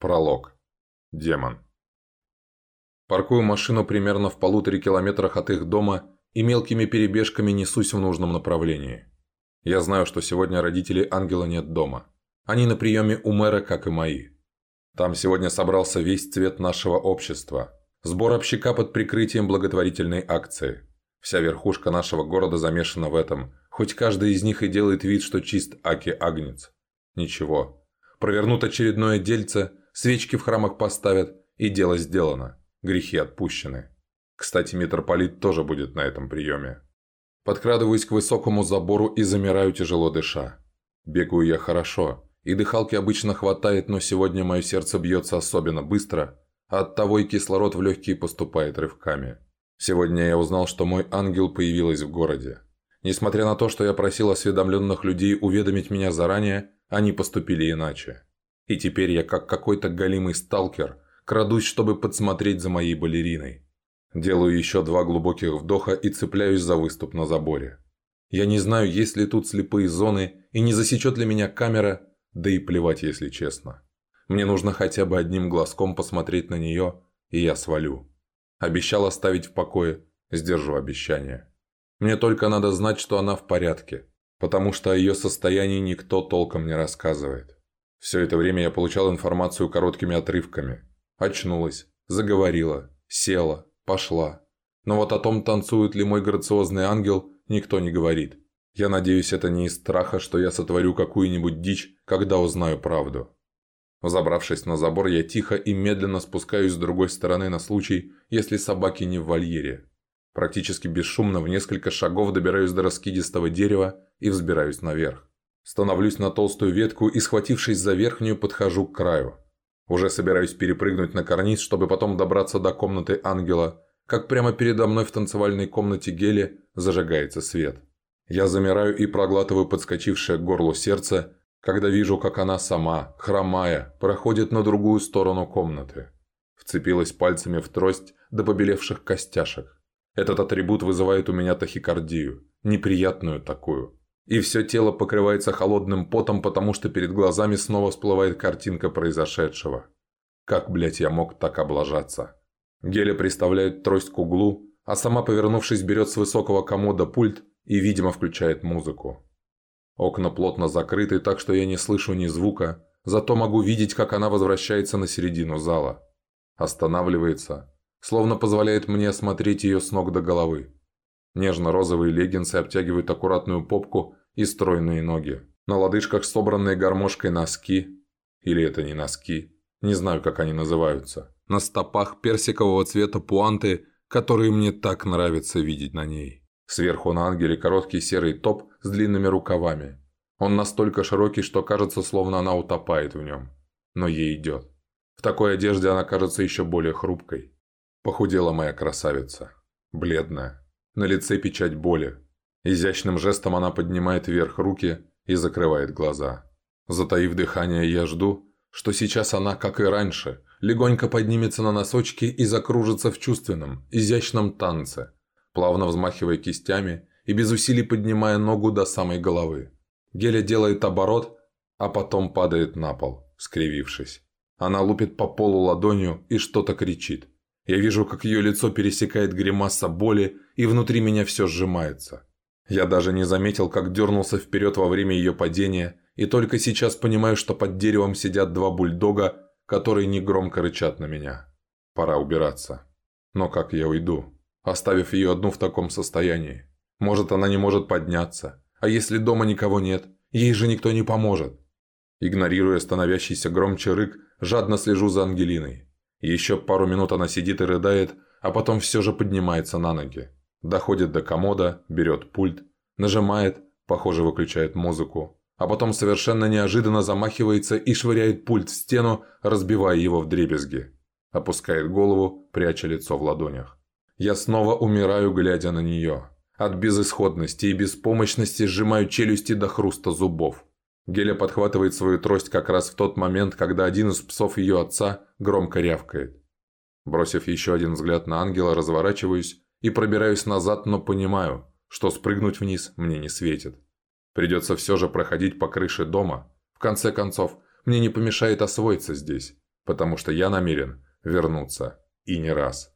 Пролог. Демон. Паркую машину примерно в полуторе километрах от их дома и мелкими перебежками несусь в нужном направлении. Я знаю, что сегодня родителей Ангела нет дома. Они на приеме у мэра, как и мои. Там сегодня собрался весь цвет нашего общества. Сбор общака под прикрытием благотворительной акции. Вся верхушка нашего города замешана в этом, хоть каждый из них и делает вид, что чист Аки Агнец. Ничего. Провернут очередное дельце – Свечки в храмах поставят, и дело сделано. Грехи отпущены. Кстати, митрополит тоже будет на этом приеме. Подкрадываюсь к высокому забору и замираю, тяжело дыша. Бегаю я хорошо, и дыхалки обычно хватает, но сегодня мое сердце бьется особенно быстро, а оттого и кислород в легкие поступает рывками. Сегодня я узнал, что мой ангел появилась в городе. Несмотря на то, что я просил осведомленных людей уведомить меня заранее, они поступили иначе. И теперь я как какой-то голимый сталкер крадусь, чтобы подсмотреть за моей балериной. Делаю еще два глубоких вдоха и цепляюсь за выступ на заборе. Я не знаю, есть ли тут слепые зоны и не засечет ли меня камера, да и плевать, если честно. Мне нужно хотя бы одним глазком посмотреть на нее, и я свалю. Обещал оставить в покое, сдержу обещание. Мне только надо знать, что она в порядке, потому что о ее состоянии никто толком не рассказывает. Все это время я получал информацию короткими отрывками. Очнулась, заговорила, села, пошла. Но вот о том, танцует ли мой грациозный ангел, никто не говорит. Я надеюсь, это не из страха, что я сотворю какую-нибудь дичь, когда узнаю правду. Забравшись на забор, я тихо и медленно спускаюсь с другой стороны на случай, если собаки не в вольере. Практически бесшумно в несколько шагов добираюсь до раскидистого дерева и взбираюсь наверх. Становлюсь на толстую ветку и, схватившись за верхнюю, подхожу к краю. Уже собираюсь перепрыгнуть на карниз, чтобы потом добраться до комнаты ангела, как прямо передо мной в танцевальной комнате Гели зажигается свет. Я замираю и проглатываю подскочившее к горлу сердце, когда вижу, как она сама, хромая, проходит на другую сторону комнаты. Вцепилась пальцами в трость до побелевших костяшек. Этот атрибут вызывает у меня тахикардию, неприятную такую – и все тело покрывается холодным потом, потому что перед глазами снова всплывает картинка произошедшего. Как, блять, я мог так облажаться? Геля приставляет трость к углу, а сама, повернувшись, берет с высокого комода пульт и, видимо, включает музыку. Окна плотно закрыты, так что я не слышу ни звука, зато могу видеть, как она возвращается на середину зала. Останавливается, словно позволяет мне осмотреть ее с ног до головы. Нежно-розовые леггинсы обтягивают аккуратную попку и стройные ноги. На лодыжках собранные гармошкой носки. Или это не носки. Не знаю, как они называются. На стопах персикового цвета пуанты, которые мне так нравится видеть на ней. Сверху на ангеле короткий серый топ с длинными рукавами. Он настолько широкий, что кажется, словно она утопает в нем. Но ей идет. В такой одежде она кажется еще более хрупкой. Похудела моя красавица. Бледная. На лице печать боли. Изящным жестом она поднимает вверх руки и закрывает глаза. Затаив дыхание, я жду, что сейчас она, как и раньше, легонько поднимется на носочки и закружится в чувственном, изящном танце, плавно взмахивая кистями и без усилий поднимая ногу до самой головы. Геля делает оборот, а потом падает на пол, скривившись. Она лупит по полу ладонью и что-то кричит. Я вижу, как ее лицо пересекает гримаса боли, и внутри меня все сжимается. Я даже не заметил, как дернулся вперед во время ее падения, и только сейчас понимаю, что под деревом сидят два бульдога, которые негромко рычат на меня. Пора убираться. Но как я уйду, оставив ее одну в таком состоянии? Может, она не может подняться. А если дома никого нет, ей же никто не поможет. Игнорируя становящийся громче рык, жадно слежу за Ангелиной. Еще пару минут она сидит и рыдает, а потом все же поднимается на ноги. Доходит до комода, берет пульт, нажимает, похоже, выключает музыку, а потом совершенно неожиданно замахивается и швыряет пульт в стену, разбивая его в дребезги. Опускает голову, пряча лицо в ладонях. Я снова умираю, глядя на нее. От безысходности и беспомощности сжимаю челюсти до хруста зубов. Геля подхватывает свою трость как раз в тот момент, когда один из псов ее отца громко рявкает. Бросив еще один взгляд на ангела, разворачиваюсь и пробираюсь назад, но понимаю, что спрыгнуть вниз мне не светит. Придется все же проходить по крыше дома. В конце концов, мне не помешает освоиться здесь. потому что я намерен вернуться и не раз.